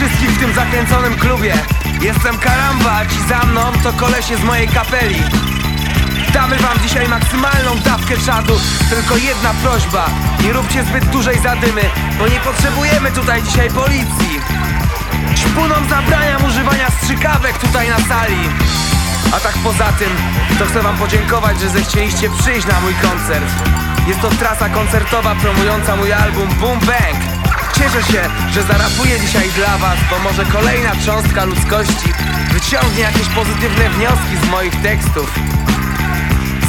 wszystkich w tym zakręconym klubie. Jestem Karamba, a ci za mną to kolesie z mojej kapeli. Damy wam dzisiaj maksymalną dawkę czadu. Tylko jedna prośba. Nie róbcie zbyt dużej zadymy Bo nie potrzebujemy tutaj dzisiaj policji. Szpunom zabraniam używania strzykawek tutaj na sali. A tak poza tym To chcę wam podziękować, że zechcieliście przyjść na mój koncert. Jest to trasa koncertowa promująca mój album Boom Bang Cieszę się, że zarapuję dzisiaj dla was Bo może kolejna cząstka ludzkości Wyciągnie jakieś pozytywne wnioski z moich tekstów.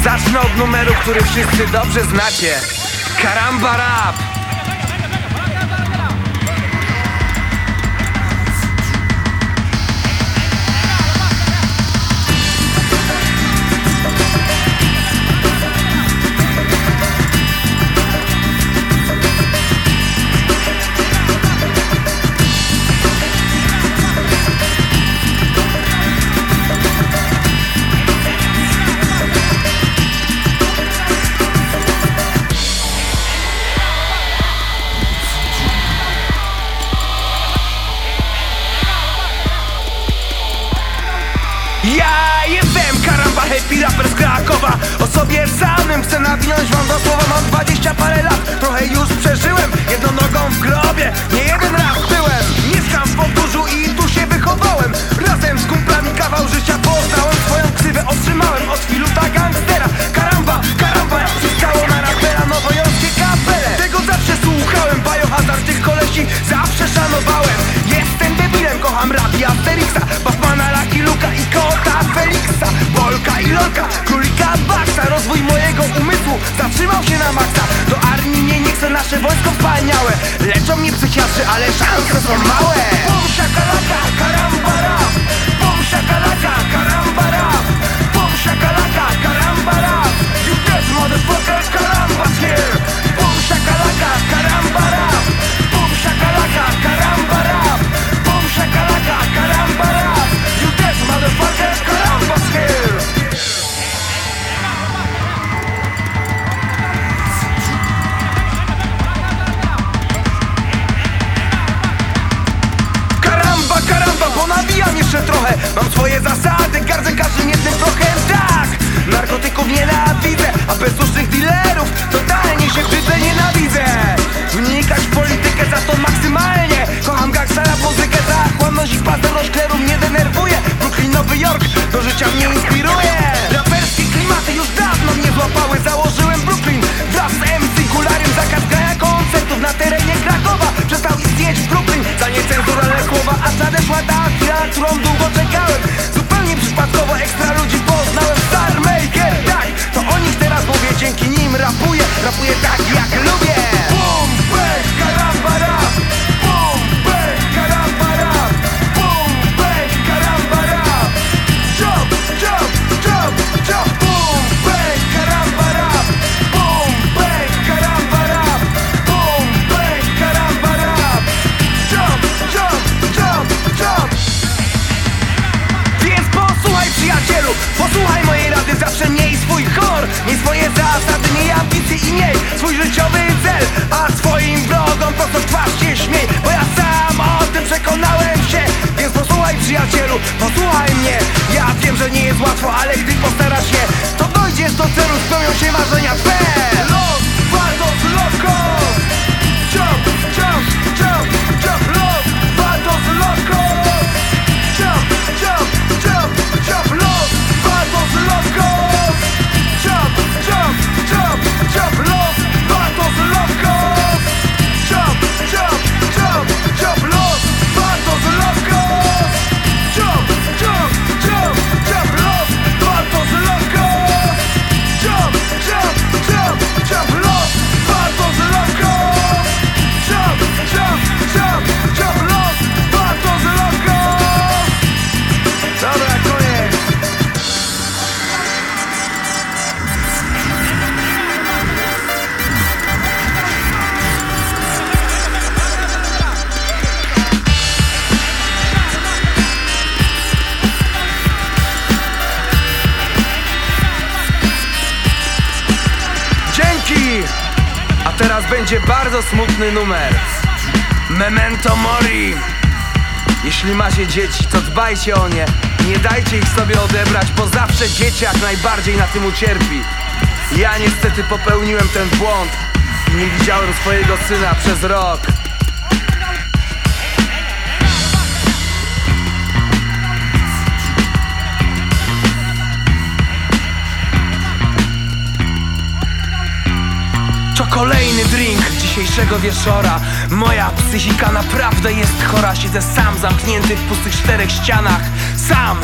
Zacznę od numeru, który wszyscy dobrze znacie. Karamba Rap Ja jestem karamba happy rapper z Krakowa. O sobie samym chcę nawinąć wam do słowa Mam 20 parę lat, trochę zatrzymał się na maksa. Do armii mnie nie chce nasze wojsko wspaniałe. Leczą mnie psychiatrzy, ale szanse są małe. Bum shakalaka, karamba Mam swoje zasady, gardzę każdym jednym prochem miej swoje zasady Miej ambicje i miej swój życiowy cel. A swoim wrogom prosto w twarz się śmiej? Bo ja sam o tym przekonałem się. Więc posłuchaj przyjacielu, posłuchaj mnie. Ja wiem, że nie jest łatwo, ale gdy postarasz się To dojdziesz do celu, spełnią się marzenia. twe będzie bardzo smutny numer. Memento Mori. Jeśli macie dzieci, to dbajcie o nie Nie dajcie ich sobie odebrać, bo zawsze dzieciak najbardziej na tym ucierpi Ja niestety popełniłem ten błąd Nie widziałem swojego syna przez rok dzisiejszego wieczora. Moja psychika naprawdę jest chora Siedzę sam zamknięty w pustych czterech ścianach. Sam,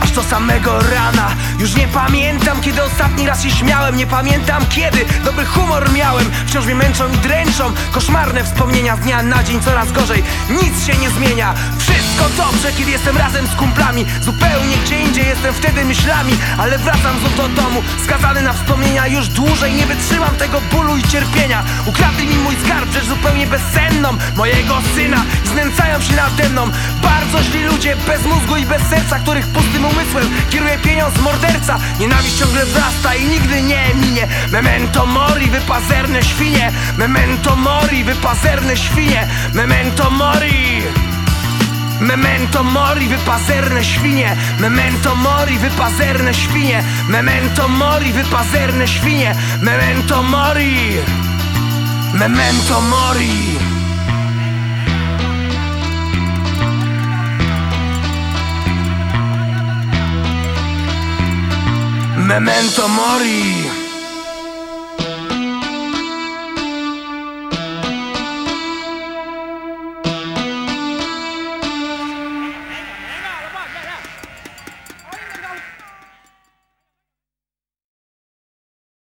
aż do samego rana. Już nie pamiętam kiedy ostatni raz się śmiałem. Nie pamiętam kiedy dobry humor miałem. Wciąż mnie męczą i dręczą Koszmarne wspomnienia z dnia na dzień. Coraz gorzej Nic się nie zmienia. Wszystko dobrze kiedy jestem razem z kumplami. Zupełnie gdzie indziej jestem wtedy myślami. Ale wracam znów do domu Skazany na wspomnienia. Już dłużej Nie wytrzymam tego bólu i cierpienia. Ukradli mi mój rzecz zupełnie bezsenną. Mojego syna znęcają się nade mną. Bardzo źli ludzie, bez mózgu i bez serca Których pustym umysłem kieruje pieniądz morderca. Nienawiść ciągle wzrasta i nigdy nie minie. Memento mori, wypazerne świnie. Memento mori, wypazerne świnie. Memento mori. Memento mori, wypazerne świnie. Memento mori, wypazerne świnie. Memento mori, wypazerne świnie. Memento mori Memento mori. Memento mori